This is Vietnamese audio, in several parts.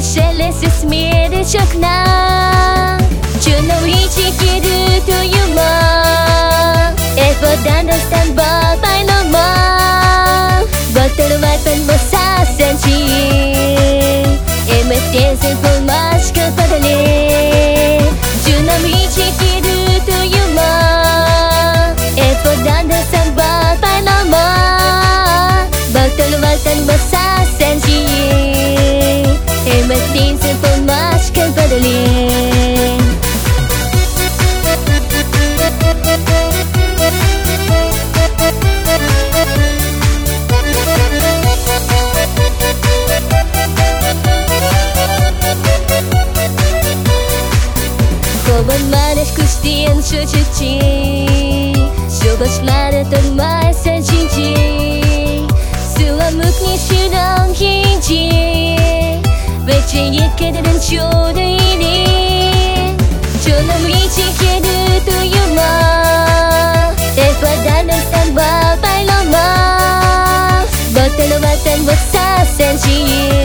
зашелестит смеречок нам. Chưa chưa chuchuchi Silvaslaraton mai sen jinji Sulamuk ni shudan hinji Vece yekederen chodai ni Cholam ichi kedu tu yuma Tepadanan tanpa pailoma Botelobatan wasa senji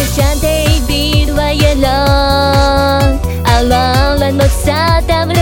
Shanty, beat by a long. A long, long, long, long, long, long, long,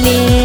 に